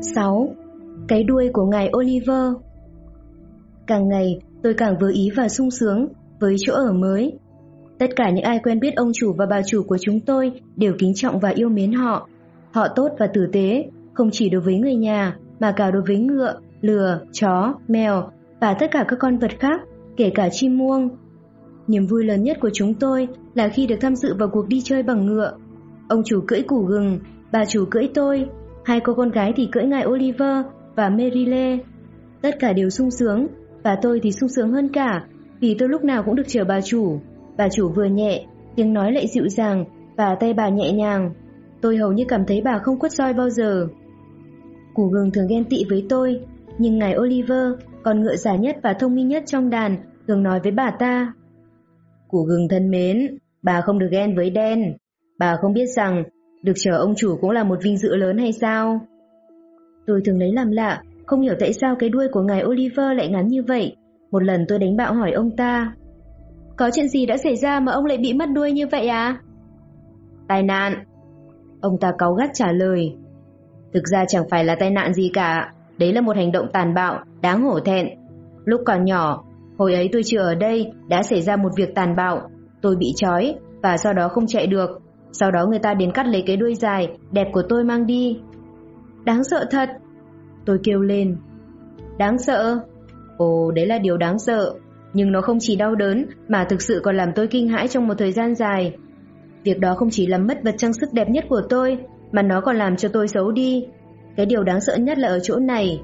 6. Cái đuôi của ngài Oliver Càng ngày tôi càng vừa ý và sung sướng với chỗ ở mới. Tất cả những ai quen biết ông chủ và bà chủ của chúng tôi đều kính trọng và yêu mến họ. Họ tốt và tử tế, không chỉ đối với người nhà mà cả đối với ngựa, lừa, chó, mèo và tất cả các con vật khác, kể cả chim muông. Niềm vui lớn nhất của chúng tôi là khi được tham dự vào cuộc đi chơi bằng ngựa. Ông chủ cưỡi củ gừng, bà chủ cưỡi tôi, hai cô con gái thì cưỡi ngài Oliver và Merile. Tất cả đều sung sướng, và tôi thì sung sướng hơn cả, vì tôi lúc nào cũng được chờ bà chủ. Bà chủ vừa nhẹ, tiếng nói lại dịu dàng và tay bà nhẹ nhàng. Tôi hầu như cảm thấy bà không quất roi bao giờ. Củ gừng thường ghen tị với tôi, nhưng ngài Oliver, con ngựa già nhất và thông minh nhất trong đàn, thường nói với bà ta. Củ gừng thân mến, bà không được ghen với đen. Bà không biết rằng được chờ ông chủ cũng là một vinh dự lớn hay sao? Tôi thường lấy làm lạ, không hiểu tại sao cái đuôi của ngài Oliver lại ngắn như vậy. Một lần tôi đánh bạo hỏi ông ta. Có chuyện gì đã xảy ra mà ông lại bị mất đuôi như vậy à? Tai nạn. Ông ta cáu gắt trả lời. Thực ra chẳng phải là tai nạn gì cả. Đấy là một hành động tàn bạo, đáng hổ thẹn. Lúc còn nhỏ, hồi ấy tôi chưa ở đây, đã xảy ra một việc tàn bạo. Tôi bị trói và sau đó không chạy được. Sau đó người ta đến cắt lấy cái đuôi dài, đẹp của tôi mang đi. Đáng sợ thật. Tôi kêu lên. Đáng sợ? Ồ, đấy là điều đáng sợ. Nhưng nó không chỉ đau đớn mà thực sự còn làm tôi kinh hãi trong một thời gian dài. Việc đó không chỉ làm mất vật trang sức đẹp nhất của tôi, mà nó còn làm cho tôi xấu đi. Cái điều đáng sợ nhất là ở chỗ này.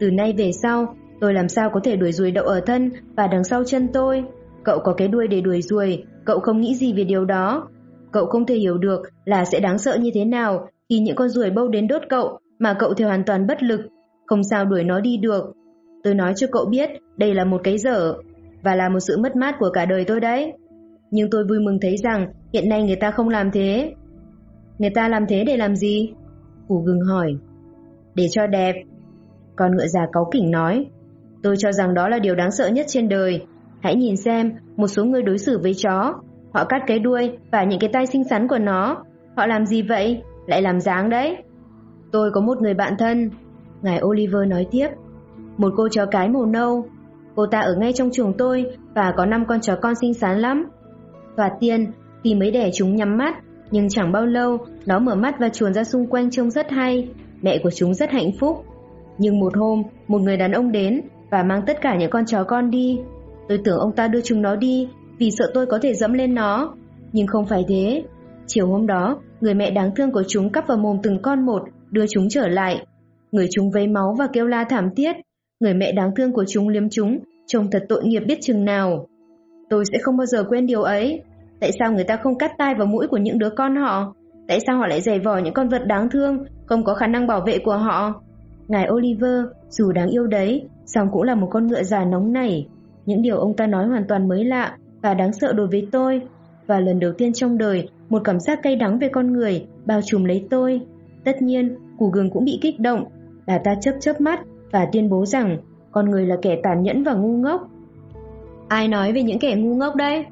Từ nay về sau, tôi làm sao có thể đuổi ruồi đậu ở thân và đằng sau chân tôi. Cậu có cái đuôi để đuổi ruồi, cậu không nghĩ gì về điều đó. Cậu không thể hiểu được là sẽ đáng sợ như thế nào khi những con ruồi bâu đến đốt cậu mà cậu thì hoàn toàn bất lực, không sao đuổi nó đi được. Tôi nói cho cậu biết đây là một cái dở và là một sự mất mát của cả đời tôi đấy. Nhưng tôi vui mừng thấy rằng hiện nay người ta không làm thế. Người ta làm thế để làm gì? Củ gừng hỏi. Để cho đẹp. Con ngựa già cáu kỉnh nói. Tôi cho rằng đó là điều đáng sợ nhất trên đời. Hãy nhìn xem một số người đối xử với chó. Họ cắt cái đuôi và những cái tay xinh xắn của nó. Họ làm gì vậy? Lại làm dáng đấy. Tôi có một người bạn thân. Ngài Oliver nói tiếp. Một cô chó cái màu nâu. Cô ta ở ngay trong chuồng tôi và có 5 con chó con xinh xắn lắm. Thoạt tiên, khi mới đẻ chúng nhắm mắt, nhưng chẳng bao lâu nó mở mắt và chuồn ra xung quanh trông rất hay. Mẹ của chúng rất hạnh phúc. Nhưng một hôm, một người đàn ông đến và mang tất cả những con chó con đi. Tôi tưởng ông ta đưa chúng nó đi vì sợ tôi có thể dẫm lên nó. Nhưng không phải thế. Chiều hôm đó, người mẹ đáng thương của chúng cắp vào mồm từng con một, đưa chúng trở lại. Người chúng vấy máu và kêu la thảm thiết. Người mẹ đáng thương của chúng liếm chúng, trông thật tội nghiệp biết chừng nào. Tôi sẽ không bao giờ quên điều ấy. Tại sao người ta không cắt tai vào mũi của những đứa con họ? Tại sao họ lại giày vò những con vật đáng thương, không có khả năng bảo vệ của họ? Ngài Oliver, dù đáng yêu đấy, song cũng là một con ngựa già nóng nảy. Những điều ông ta nói hoàn toàn mới lạ và đáng sợ đối với tôi. Và lần đầu tiên trong đời, một cảm giác cay đắng về con người bao trùm lấy tôi. Tất nhiên, củ gừng cũng bị kích động. Bà ta chớp chớp mắt và tuyên bố rằng con người là kẻ tàn nhẫn và ngu ngốc. Ai nói về những kẻ ngu ngốc đấy?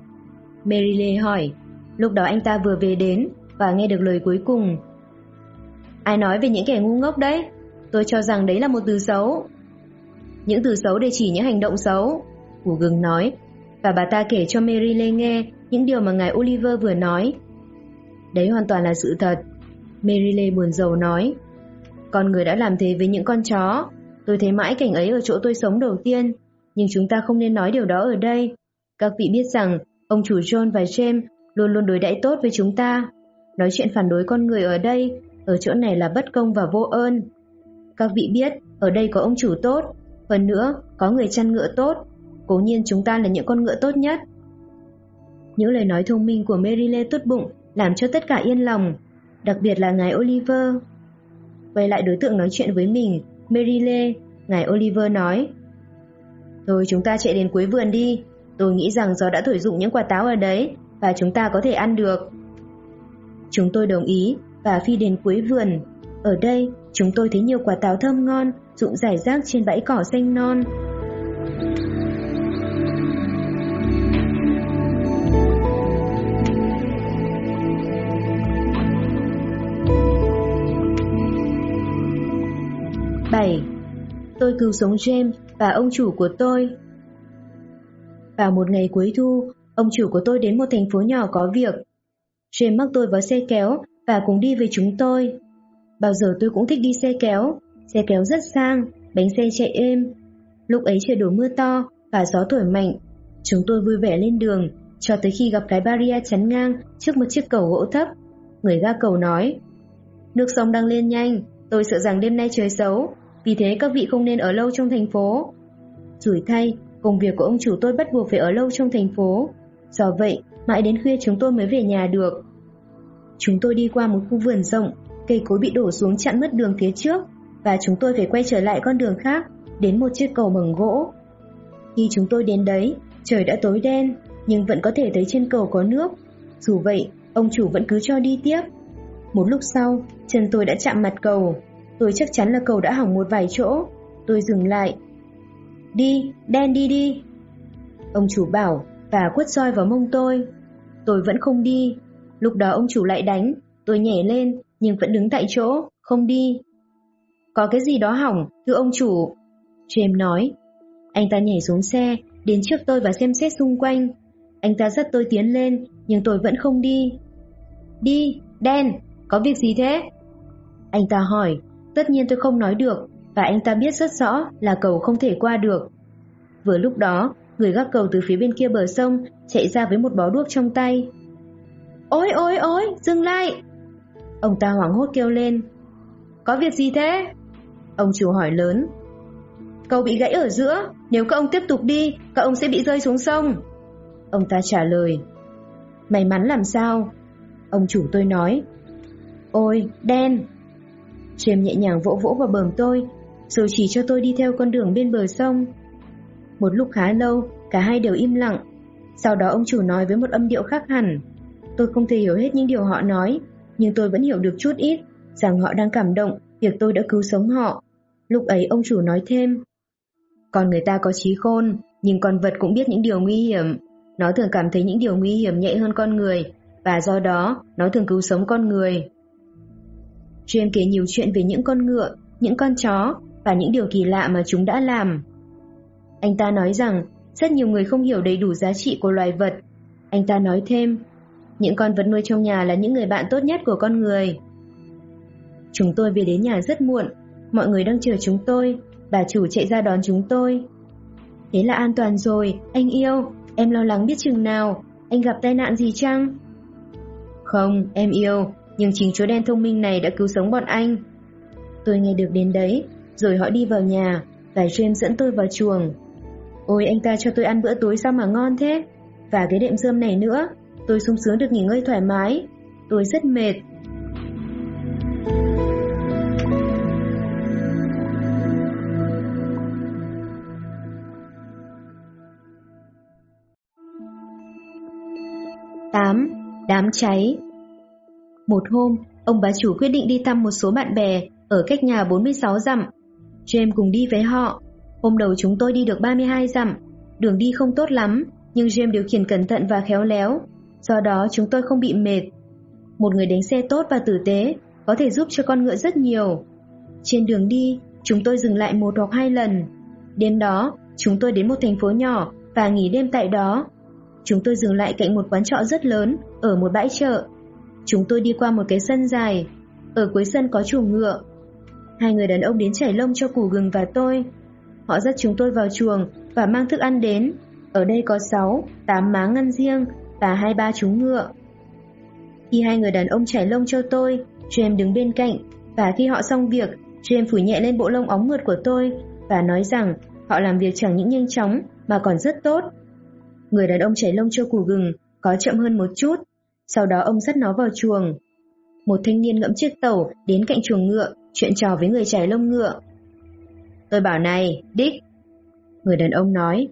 Merile hỏi. Lúc đó anh ta vừa về đến và nghe được lời cuối cùng. Ai nói về những kẻ ngu ngốc đấy? Tôi cho rằng đấy là một từ xấu. Những từ xấu để chỉ những hành động xấu. Củ gừng nói. Và bà ta kể cho Mary nghe những điều mà ngài Oliver vừa nói. Đấy hoàn toàn là sự thật. Mary buồn rầu nói. Con người đã làm thế với những con chó. Tôi thấy mãi cảnh ấy ở chỗ tôi sống đầu tiên. Nhưng chúng ta không nên nói điều đó ở đây. Các vị biết rằng ông chủ John và James luôn luôn đối đãi tốt với chúng ta. Nói chuyện phản đối con người ở đây, ở chỗ này là bất công và vô ơn. Các vị biết, ở đây có ông chủ tốt, hơn nữa, có người chăn ngựa tốt. Cố nhiên chúng ta là những con ngựa tốt nhất. Những lời nói thông minh của Merile tốt bụng làm cho tất cả yên lòng, đặc biệt là ngài Oliver. Quay lại đối tượng nói chuyện với mình, Merile, ngài Oliver nói. Thôi chúng ta chạy đến cuối vườn đi, tôi nghĩ rằng gió đã thổi dụng những quả táo ở đấy và chúng ta có thể ăn được. Chúng tôi đồng ý và phi đến cuối vườn. Ở đây, chúng tôi thấy nhiều quả táo thơm ngon rụng rải rác trên bãi cỏ xanh non. Tôi cứu sống James và ông chủ của tôi. Vào một ngày cuối thu, ông chủ của tôi đến một thành phố nhỏ có việc. James mắc tôi vào xe kéo và cùng đi với chúng tôi. Bao giờ tôi cũng thích đi xe kéo, xe kéo rất sang, bánh xe chạy êm. Lúc ấy trời đổ mưa to và gió thổi mạnh. Chúng tôi vui vẻ lên đường, cho tới khi gặp cái barrier chắn ngang trước một chiếc cầu gỗ thấp. Người ga cầu nói, Nước sông đang lên nhanh, tôi sợ rằng đêm nay trời xấu, vì thế các vị không nên ở lâu trong thành phố. Rủi thay, công việc của ông chủ tôi bắt buộc phải ở lâu trong thành phố. Do vậy, mãi đến khuya chúng tôi mới về nhà được. Chúng tôi đi qua một khu vườn rộng, cây cối bị đổ xuống chặn mất đường phía trước và chúng tôi phải quay trở lại con đường khác đến một chiếc cầu bằng gỗ. Khi chúng tôi đến đấy, trời đã tối đen nhưng vẫn có thể thấy trên cầu có nước. Dù vậy, ông chủ vẫn cứ cho đi tiếp. Một lúc sau, chân tôi đã chạm mặt cầu. Tôi chắc chắn là cầu đã hỏng một vài chỗ. Tôi dừng lại. Đi, đen đi đi. Ông chủ bảo và quất roi vào mông tôi. Tôi vẫn không đi. Lúc đó ông chủ lại đánh. Tôi nhảy lên nhưng vẫn đứng tại chỗ, không đi. Có cái gì đó hỏng, thưa ông chủ. James nói. Anh ta nhảy xuống xe, đến trước tôi và xem xét xung quanh. Anh ta dắt tôi tiến lên, nhưng tôi vẫn không đi. Đi, đen, có việc gì thế? Anh ta hỏi, tất nhiên tôi không nói được, và anh ta biết rất rõ là cầu không thể qua được. Vừa lúc đó, người gác cầu từ phía bên kia bờ sông chạy ra với một bó đuốc trong tay. Ôi ôi ôi, dừng lại! Ông ta hoảng hốt kêu lên. Có việc gì thế? Ông chủ hỏi lớn. Cầu bị gãy ở giữa, nếu các ông tiếp tục đi, các ông sẽ bị rơi xuống sông. Ông ta trả lời. May mắn làm sao? Ông chủ tôi nói. Ôi, đen! James nhẹ nhàng vỗ vỗ vào bờm tôi, rồi chỉ cho tôi đi theo con đường bên bờ sông. Một lúc khá lâu, cả hai đều im lặng. Sau đó ông chủ nói với một âm điệu khác hẳn. Tôi không thể hiểu hết những điều họ nói, nhưng tôi vẫn hiểu được chút ít, rằng họ đang cảm động việc tôi đã cứu sống họ. Lúc ấy ông chủ nói thêm. Còn người ta có trí khôn, nhưng con vật cũng biết những điều nguy hiểm. Nó thường cảm thấy những điều nguy hiểm nhẹ hơn con người, và do đó nó thường cứu sống con người. James kể nhiều chuyện về những con ngựa, những con chó và những điều kỳ lạ mà chúng đã làm. Anh ta nói rằng rất nhiều người không hiểu đầy đủ giá trị của loài vật. Anh ta nói thêm, những con vật nuôi trong nhà là những người bạn tốt nhất của con người. Chúng tôi về đến nhà rất muộn, mọi người đang chờ chúng tôi, bà chủ chạy ra đón chúng tôi. Thế là an toàn rồi, anh yêu, em lo lắng biết chừng nào, anh gặp tai nạn gì chăng? Không, em yêu, nhưng chính chúa đen thông minh này đã cứu sống bọn anh. Tôi nghe được đến đấy, rồi họ đi vào nhà, và James dẫn tôi vào chuồng. Ôi anh ta cho tôi ăn bữa tối sao mà ngon thế? Và cái đệm rơm này nữa, tôi sung sướng được nghỉ ngơi thoải mái. Tôi rất mệt. Tám, đám cháy một hôm, ông bà chủ quyết định đi thăm một số bạn bè ở cách nhà 46 dặm. James cùng đi với họ. Hôm đầu chúng tôi đi được 32 dặm. Đường đi không tốt lắm, nhưng James điều khiển cẩn thận và khéo léo. Do đó chúng tôi không bị mệt. Một người đánh xe tốt và tử tế có thể giúp cho con ngựa rất nhiều. Trên đường đi, chúng tôi dừng lại một hoặc hai lần. Đêm đó, chúng tôi đến một thành phố nhỏ và nghỉ đêm tại đó. Chúng tôi dừng lại cạnh một quán trọ rất lớn ở một bãi chợ Chúng tôi đi qua một cái sân dài. Ở cuối sân có chuồng ngựa. Hai người đàn ông đến chảy lông cho củ gừng và tôi. Họ dắt chúng tôi vào chuồng Và mang thức ăn đến. Ở đây có 6, 8 má ngăn riêng Và hai ba chú ngựa. Khi hai người đàn ông chảy lông cho tôi James đứng bên cạnh Và khi họ xong việc James phủi nhẹ lên bộ lông óng mượt của tôi Và nói rằng họ làm việc chẳng những nhanh chóng Mà còn rất tốt. Người đàn ông chảy lông cho củ gừng Có chậm hơn một chút sau đó ông dắt nó vào chuồng. Một thanh niên ngẫm chiếc tàu đến cạnh chuồng ngựa, chuyện trò với người trải lông ngựa. Tôi bảo này, Dick. Người đàn ông nói,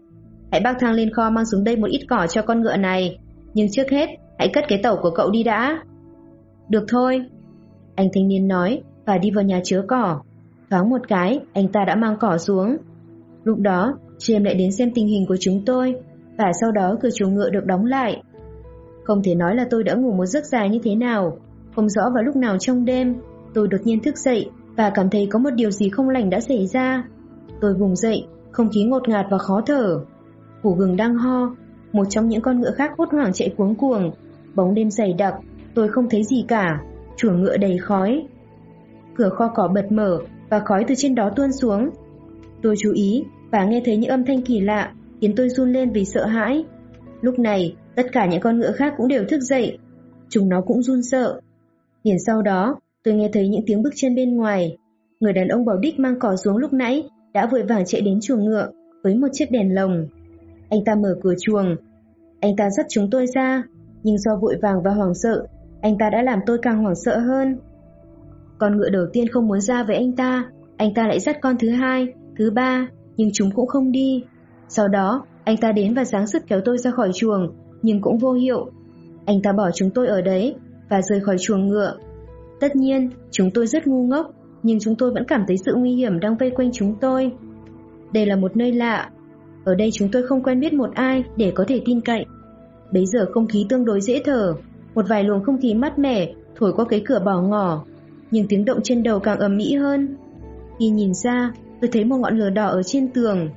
hãy bác thang lên kho mang xuống đây một ít cỏ cho con ngựa này. Nhưng trước hết, hãy cất cái tàu của cậu đi đã. Được thôi. Anh thanh niên nói và đi vào nhà chứa cỏ. Thoáng một cái, anh ta đã mang cỏ xuống. Lúc đó, James lại đến xem tình hình của chúng tôi và sau đó cửa chuồng ngựa được đóng lại. Không thể nói là tôi đã ngủ một giấc dài như thế nào. Không rõ vào lúc nào trong đêm, tôi đột nhiên thức dậy và cảm thấy có một điều gì không lành đã xảy ra. Tôi vùng dậy, không khí ngột ngạt và khó thở. Củ gừng đang ho, một trong những con ngựa khác hốt hoảng chạy cuống cuồng. Bóng đêm dày đặc, tôi không thấy gì cả, chuồng ngựa đầy khói. Cửa kho cỏ bật mở và khói từ trên đó tuôn xuống. Tôi chú ý và nghe thấy những âm thanh kỳ lạ, khiến tôi run lên vì sợ hãi. Lúc này, tất cả những con ngựa khác cũng đều thức dậy. Chúng nó cũng run sợ. Liền sau đó, tôi nghe thấy những tiếng bước chân bên ngoài. Người đàn ông bảo đích mang cỏ xuống lúc nãy đã vội vàng chạy đến chuồng ngựa với một chiếc đèn lồng. Anh ta mở cửa chuồng. Anh ta dắt chúng tôi ra, nhưng do vội vàng và hoảng sợ, anh ta đã làm tôi càng hoảng sợ hơn. Con ngựa đầu tiên không muốn ra với anh ta, anh ta lại dắt con thứ hai, thứ ba, nhưng chúng cũng không đi. Sau đó, anh ta đến và sáng sức kéo tôi ra khỏi chuồng, nhưng cũng vô hiệu. Anh ta bỏ chúng tôi ở đấy và rời khỏi chuồng ngựa. Tất nhiên, chúng tôi rất ngu ngốc, nhưng chúng tôi vẫn cảm thấy sự nguy hiểm đang vây quanh chúng tôi. Đây là một nơi lạ. Ở đây chúng tôi không quen biết một ai để có thể tin cậy. Bấy giờ không khí tương đối dễ thở, một vài luồng không khí mát mẻ thổi qua cái cửa bỏ ngỏ, nhưng tiếng động trên đầu càng ầm ĩ hơn. Khi nhìn ra, tôi thấy một ngọn lửa đỏ ở trên tường.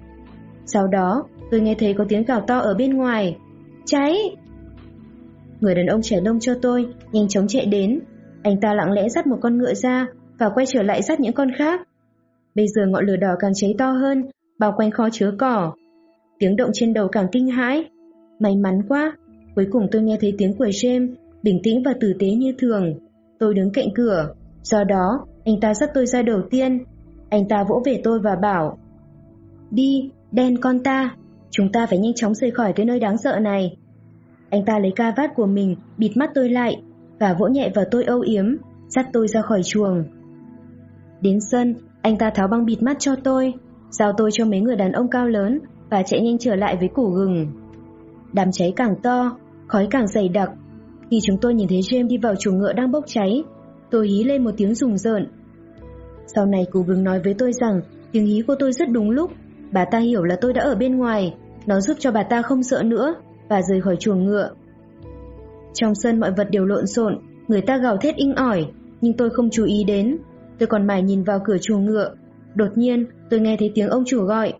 Sau đó, tôi nghe thấy có tiếng gào to ở bên ngoài. Cháy! Người đàn ông trẻ lông cho tôi, nhanh chóng chạy đến. Anh ta lặng lẽ dắt một con ngựa ra và quay trở lại dắt những con khác. Bây giờ ngọn lửa đỏ càng cháy to hơn, bao quanh kho chứa cỏ. Tiếng động trên đầu càng kinh hãi. May mắn quá, cuối cùng tôi nghe thấy tiếng của James, bình tĩnh và tử tế như thường. Tôi đứng cạnh cửa, do đó anh ta dắt tôi ra đầu tiên. Anh ta vỗ về tôi và bảo Đi, đen con ta, chúng ta phải nhanh chóng rời khỏi cái nơi đáng sợ này. Anh ta lấy ca vát của mình bịt mắt tôi lại và vỗ nhẹ vào tôi âu yếm, dắt tôi ra khỏi chuồng. Đến sân, anh ta tháo băng bịt mắt cho tôi, giao tôi cho mấy người đàn ông cao lớn và chạy nhanh trở lại với củ gừng. Đám cháy càng to, khói càng dày đặc. Khi chúng tôi nhìn thấy James đi vào chuồng ngựa đang bốc cháy, tôi hí lên một tiếng rùng rợn. Sau này củ gừng nói với tôi rằng tiếng hí của tôi rất đúng lúc, bà ta hiểu là tôi đã ở bên ngoài, nó giúp cho bà ta không sợ nữa và rời khỏi chuồng ngựa. Trong sân mọi vật đều lộn xộn, người ta gào thét inh ỏi, nhưng tôi không chú ý đến. Tôi còn mải nhìn vào cửa chuồng ngựa. Đột nhiên, tôi nghe thấy tiếng ông chủ gọi.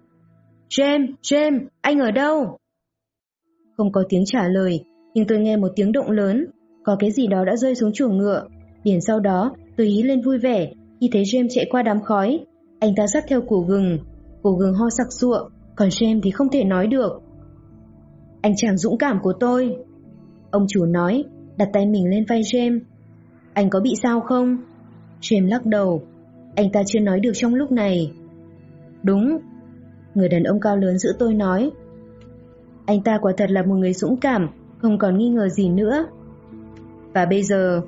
James, James, anh ở đâu? Không có tiếng trả lời, nhưng tôi nghe một tiếng động lớn. Có cái gì đó đã rơi xuống chuồng ngựa. Liền sau đó, tôi ý lên vui vẻ khi thấy James chạy qua đám khói. Anh ta dắt theo củ gừng. Củ gừng ho sặc sụa, còn James thì không thể nói được. Anh chàng dũng cảm của tôi. Ông chủ nói, đặt tay mình lên vai James. Anh có bị sao không? James lắc đầu. Anh ta chưa nói được trong lúc này. Đúng. Người đàn ông cao lớn giữ tôi nói. Anh ta quả thật là một người dũng cảm, không còn nghi ngờ gì nữa. Và bây giờ,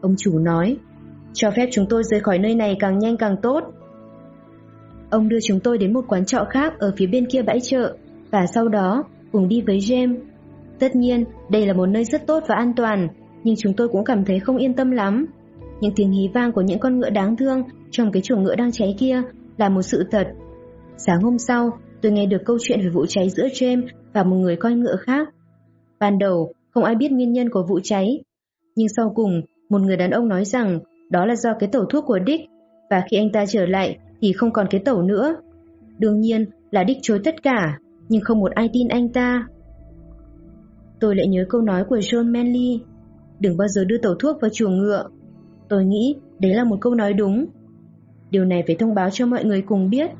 ông chủ nói, cho phép chúng tôi rời khỏi nơi này càng nhanh càng tốt. Ông đưa chúng tôi đến một quán trọ khác ở phía bên kia bãi chợ và sau đó cùng đi với James. Tất nhiên, đây là một nơi rất tốt và an toàn, nhưng chúng tôi cũng cảm thấy không yên tâm lắm. Những tiếng hí vang của những con ngựa đáng thương trong cái chuồng ngựa đang cháy kia là một sự thật. Sáng hôm sau, tôi nghe được câu chuyện về vụ cháy giữa James và một người coi ngựa khác. Ban đầu, không ai biết nguyên nhân của vụ cháy. Nhưng sau cùng, một người đàn ông nói rằng đó là do cái tẩu thuốc của Dick và khi anh ta trở lại thì không còn cái tẩu nữa. Đương nhiên là đích chối tất cả, nhưng không một ai tin anh ta. Tôi lại nhớ câu nói của John Manley, đừng bao giờ đưa tẩu thuốc vào chuồng ngựa. Tôi nghĩ đấy là một câu nói đúng. Điều này phải thông báo cho mọi người cùng biết.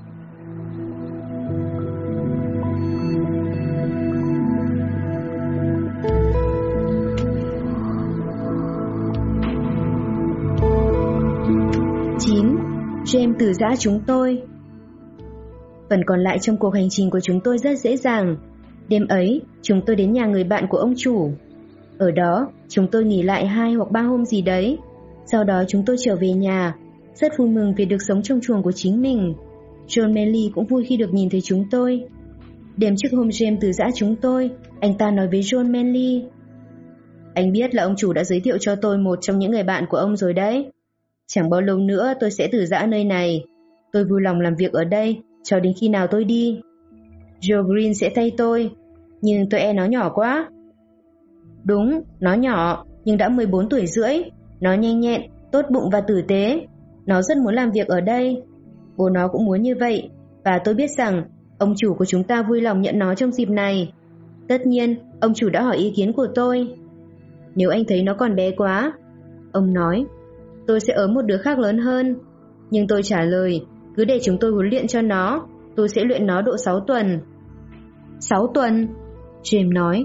Từ giã chúng tôi Phần còn lại trong cuộc hành trình của chúng tôi rất dễ dàng. Đêm ấy, chúng tôi đến nhà người bạn của ông chủ. Ở đó, chúng tôi nghỉ lại hai hoặc ba hôm gì đấy. Sau đó chúng tôi trở về nhà, rất vui mừng vì được sống trong chuồng của chính mình. John Melly cũng vui khi được nhìn thấy chúng tôi. Đêm trước hôm James từ giã chúng tôi, anh ta nói với John Manley. Anh biết là ông chủ đã giới thiệu cho tôi một trong những người bạn của ông rồi đấy. Chẳng bao lâu nữa tôi sẽ từ giã nơi này. Tôi vui lòng làm việc ở đây cho đến khi nào tôi đi. Joe Green sẽ thay tôi, nhưng tôi e nó nhỏ quá. Đúng, nó nhỏ, nhưng đã 14 tuổi rưỡi. Nó nhanh nhẹn, tốt bụng và tử tế. Nó rất muốn làm việc ở đây. Bố nó cũng muốn như vậy, và tôi biết rằng ông chủ của chúng ta vui lòng nhận nó trong dịp này. Tất nhiên, ông chủ đã hỏi ý kiến của tôi. Nếu anh thấy nó còn bé quá, ông nói, tôi sẽ ở một đứa khác lớn hơn. Nhưng tôi trả lời, cứ để chúng tôi huấn luyện cho nó, tôi sẽ luyện nó độ 6 tuần. 6 tuần? James nói,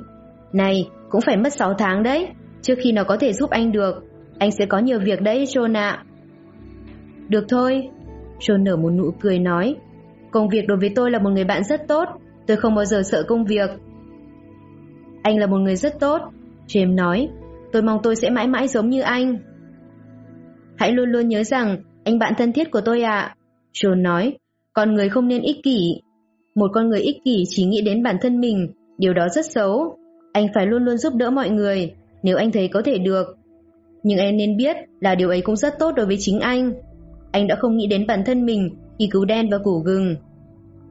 này, cũng phải mất 6 tháng đấy, trước khi nó có thể giúp anh được. Anh sẽ có nhiều việc đấy, John ạ. Được thôi, John nở một nụ cười nói, công việc đối với tôi là một người bạn rất tốt, tôi không bao giờ sợ công việc. Anh là một người rất tốt, James nói, tôi mong tôi sẽ mãi mãi giống như anh. Hãy luôn luôn nhớ rằng, anh bạn thân thiết của tôi ạ. À. John nói, con người không nên ích kỷ. Một con người ích kỷ chỉ nghĩ đến bản thân mình, điều đó rất xấu. Anh phải luôn luôn giúp đỡ mọi người, nếu anh thấy có thể được. Nhưng em nên biết là điều ấy cũng rất tốt đối với chính anh. Anh đã không nghĩ đến bản thân mình khi cứu đen và củ gừng.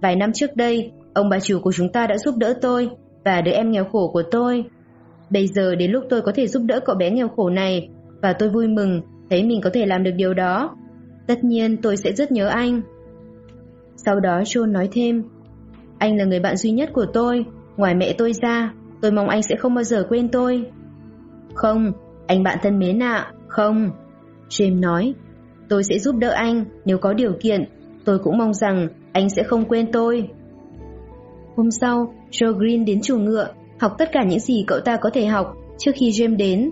Vài năm trước đây, ông bà chủ của chúng ta đã giúp đỡ tôi và đứa em nghèo khổ của tôi. Bây giờ đến lúc tôi có thể giúp đỡ cậu bé nghèo khổ này và tôi vui mừng thấy mình có thể làm được điều đó. Tất nhiên tôi sẽ rất nhớ anh. Sau đó John nói thêm Anh là người bạn duy nhất của tôi Ngoài mẹ tôi ra Tôi mong anh sẽ không bao giờ quên tôi Không, anh bạn thân mến ạ Không James nói Tôi sẽ giúp đỡ anh nếu có điều kiện Tôi cũng mong rằng anh sẽ không quên tôi Hôm sau Joe Green đến chuồng ngựa Học tất cả những gì cậu ta có thể học Trước khi James đến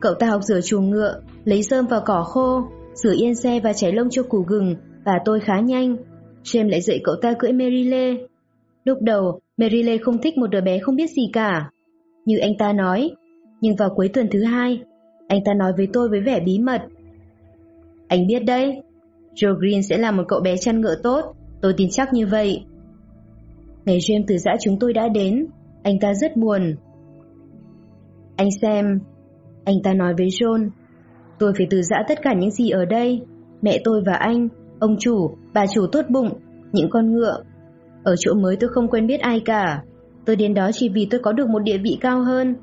Cậu ta học rửa chuồng ngựa Lấy rơm vào cỏ khô Rửa yên xe và cháy lông cho củ gừng Và tôi khá nhanh James lại dạy cậu ta cưỡi Merile. Lúc đầu, Merile không thích một đứa bé không biết gì cả. Như anh ta nói, nhưng vào cuối tuần thứ hai, anh ta nói với tôi với vẻ bí mật. Anh biết đấy, Joe Green sẽ là một cậu bé chăn ngựa tốt, tôi tin chắc như vậy. Ngày James từ giã chúng tôi đã đến, anh ta rất buồn. Anh xem, anh ta nói với John, tôi phải từ giã tất cả những gì ở đây, mẹ tôi và anh, Ông chủ, bà chủ tốt bụng, những con ngựa. Ở chỗ mới tôi không quen biết ai cả. Tôi đến đó chỉ vì tôi có được một địa vị cao hơn.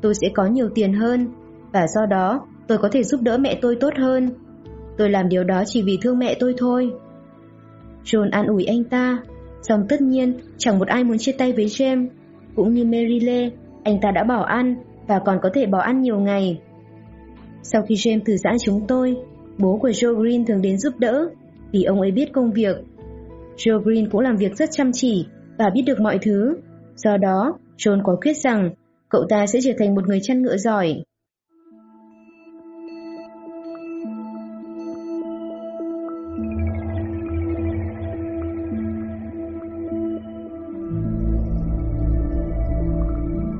Tôi sẽ có nhiều tiền hơn. Và do đó, tôi có thể giúp đỡ mẹ tôi tốt hơn. Tôi làm điều đó chỉ vì thương mẹ tôi thôi. John an ủi anh ta. Xong tất nhiên, chẳng một ai muốn chia tay với James. Cũng như Mary Lê, anh ta đã bỏ ăn và còn có thể bỏ ăn nhiều ngày. Sau khi James từ giã chúng tôi, bố của Joe Green thường đến giúp đỡ vì ông ấy biết công việc. Joe Green cũng làm việc rất chăm chỉ và biết được mọi thứ. Do đó, John có quyết rằng cậu ta sẽ trở thành một người chăn ngựa giỏi.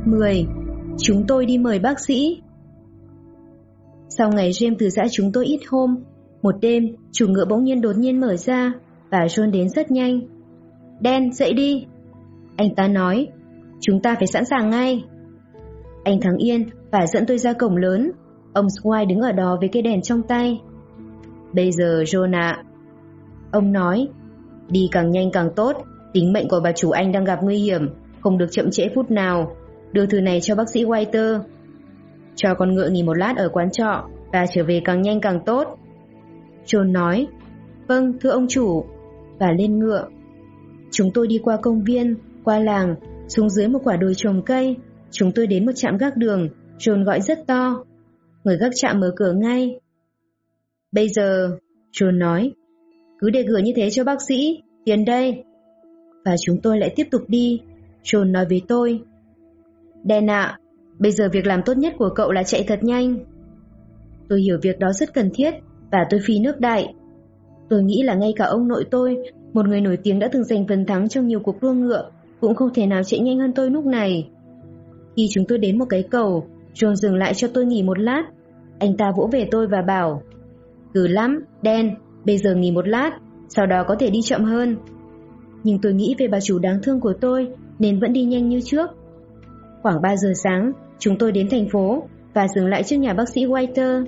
Mười, Chúng tôi đi mời bác sĩ. Sau ngày James từ giã chúng tôi ít hôm, một đêm, chủ ngựa bỗng nhiên đột nhiên mở ra và John đến rất nhanh. Đen, dậy đi! Anh ta nói, chúng ta phải sẵn sàng ngay. Anh thắng yên và dẫn tôi ra cổng lớn. Ông Squire đứng ở đó với cây đèn trong tay. Bây giờ John ạ. Ông nói, đi càng nhanh càng tốt, tính mệnh của bà chủ anh đang gặp nguy hiểm, không được chậm trễ phút nào. Đưa thư này cho bác sĩ Whiter. Cho con ngựa nghỉ một lát ở quán trọ và trở về càng nhanh càng tốt. John nói, vâng thưa ông chủ, và lên ngựa. Chúng tôi đi qua công viên, qua làng, xuống dưới một quả đồi trồng cây. Chúng tôi đến một trạm gác đường, John gọi rất to. Người gác trạm mở cửa ngay. Bây giờ, John nói, cứ để gửi như thế cho bác sĩ, Tiền đây. Và chúng tôi lại tiếp tục đi. John nói với tôi. Đen ạ, bây giờ việc làm tốt nhất của cậu là chạy thật nhanh. Tôi hiểu việc đó rất cần thiết và tôi phi nước đại. Tôi nghĩ là ngay cả ông nội tôi, một người nổi tiếng đã từng giành phần thắng trong nhiều cuộc đua ngựa, cũng không thể nào chạy nhanh hơn tôi lúc này. Khi chúng tôi đến một cái cầu, John dừng lại cho tôi nghỉ một lát. Anh ta vỗ về tôi và bảo Cứ lắm, đen, bây giờ nghỉ một lát, sau đó có thể đi chậm hơn. Nhưng tôi nghĩ về bà chủ đáng thương của tôi nên vẫn đi nhanh như trước. Khoảng 3 giờ sáng, chúng tôi đến thành phố và dừng lại trước nhà bác sĩ Whiter.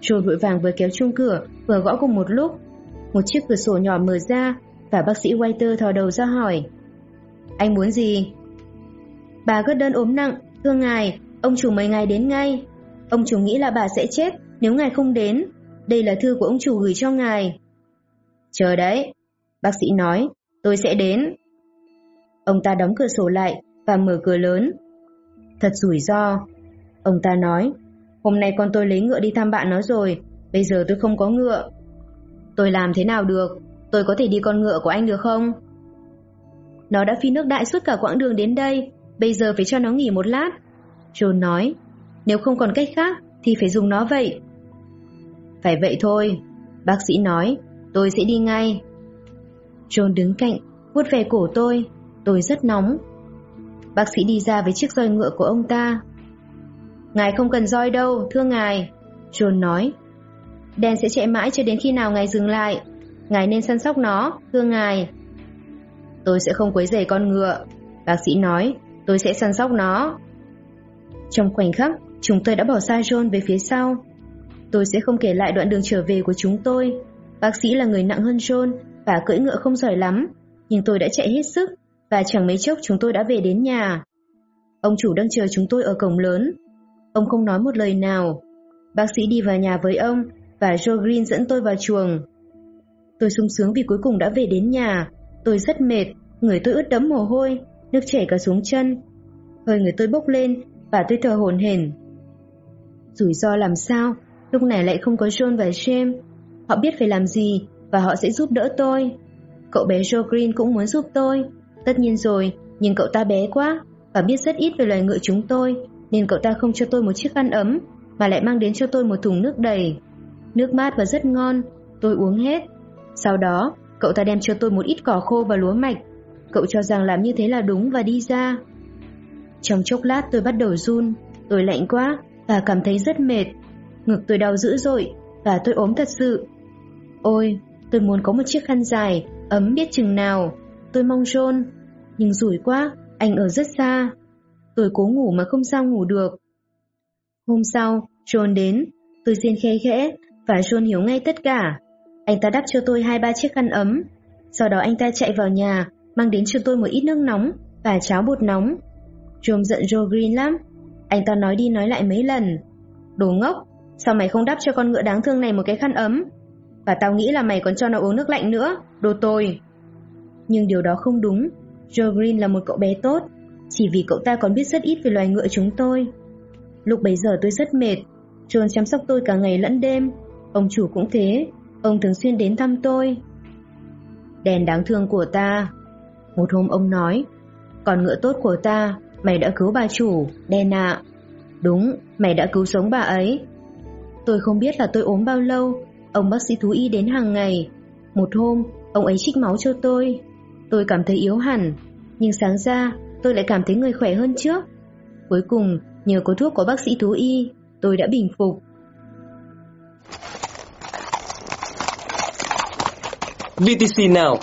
Joe vội vàng vừa kéo chuông cửa, vừa gõ cùng một lúc. Một chiếc cửa sổ nhỏ mở ra và bác sĩ Whiter thò đầu ra hỏi. Anh muốn gì? Bà gất đơn ốm nặng, thưa ngài, ông chủ mời ngài đến ngay. Ông chủ nghĩ là bà sẽ chết nếu ngài không đến. Đây là thư của ông chủ gửi cho ngài. Chờ đấy, bác sĩ nói, tôi sẽ đến. Ông ta đóng cửa sổ lại và mở cửa lớn. Thật rủi ro. Ông ta nói, hôm nay con tôi lấy ngựa đi thăm bạn nó rồi, bây giờ tôi không có ngựa. Tôi làm thế nào được? Tôi có thể đi con ngựa của anh được không? Nó đã phi nước đại suốt cả quãng đường đến đây, bây giờ phải cho nó nghỉ một lát. John nói, nếu không còn cách khác thì phải dùng nó vậy. Phải vậy thôi, bác sĩ nói, tôi sẽ đi ngay. John đứng cạnh, vuốt về cổ tôi, tôi rất nóng. Bác sĩ đi ra với chiếc roi ngựa của ông ta. Ngài không cần roi đâu, thưa ngài, John nói. Đèn sẽ chạy mãi cho đến khi nào ngài dừng lại. Ngài nên săn sóc nó, thưa ngài. Tôi sẽ không quấy rầy con ngựa. Bác sĩ nói, tôi sẽ săn sóc nó. Trong khoảnh khắc, chúng tôi đã bỏ xa John về phía sau. Tôi sẽ không kể lại đoạn đường trở về của chúng tôi. Bác sĩ là người nặng hơn John và cưỡi ngựa không giỏi lắm, nhưng tôi đã chạy hết sức và chẳng mấy chốc chúng tôi đã về đến nhà. Ông chủ đang chờ chúng tôi ở cổng lớn. Ông không nói một lời nào. Bác sĩ đi vào nhà với ông và Joe Green dẫn tôi vào chuồng. Tôi sung sướng vì cuối cùng đã về đến nhà. Tôi rất mệt, người tôi ướt đẫm mồ hôi, nước chảy cả xuống chân. Hơi người tôi bốc lên và tôi thở hổn hển. Rủi ro làm sao, lúc này lại không có John và James. Họ biết phải làm gì và họ sẽ giúp đỡ tôi. Cậu bé Joe Green cũng muốn giúp tôi. Tất nhiên rồi, nhưng cậu ta bé quá và biết rất ít về loài ngựa chúng tôi, nên cậu ta không cho tôi một chiếc khăn ấm, mà lại mang đến cho tôi một thùng nước đầy. Nước mát và rất ngon, tôi uống hết. Sau đó, cậu ta đem cho tôi một ít cỏ khô và lúa mạch. Cậu cho rằng làm như thế là đúng và đi ra. Trong chốc lát tôi bắt đầu run, tôi lạnh quá và cảm thấy rất mệt. Ngực tôi đau dữ dội và tôi ốm thật sự. Ôi, tôi muốn có một chiếc khăn dài, ấm biết chừng nào. Tôi mong John, nhưng rủi quá, anh ở rất xa. Tôi cố ngủ mà không sao ngủ được. Hôm sau, John đến, tôi xin khe khẽ và John hiểu ngay tất cả. Anh ta đắp cho tôi hai ba chiếc khăn ấm. Sau đó anh ta chạy vào nhà, mang đến cho tôi một ít nước nóng và cháo bột nóng. John giận Joe Green lắm. Anh ta nói đi nói lại mấy lần. Đồ ngốc, sao mày không đắp cho con ngựa đáng thương này một cái khăn ấm? Và tao nghĩ là mày còn cho nó uống nước lạnh nữa, đồ tồi. Nhưng điều đó không đúng. Joe Green là một cậu bé tốt, chỉ vì cậu ta còn biết rất ít về loài ngựa chúng tôi. Lúc bấy giờ tôi rất mệt, John chăm sóc tôi cả ngày lẫn đêm. Ông chủ cũng thế, ông thường xuyên đến thăm tôi. Đèn đáng thương của ta. Một hôm ông nói, còn ngựa tốt của ta, mày đã cứu bà chủ, đen ạ. Đúng, mày đã cứu sống bà ấy. Tôi không biết là tôi ốm bao lâu, ông bác sĩ thú y đến hàng ngày. Một hôm, ông ấy trích máu cho tôi. Tôi cảm thấy yếu hẳn, nhưng sáng ra tôi lại cảm thấy người khỏe hơn trước. Cuối cùng, nhờ có thuốc của bác sĩ thú y, tôi đã bình phục. VTC Now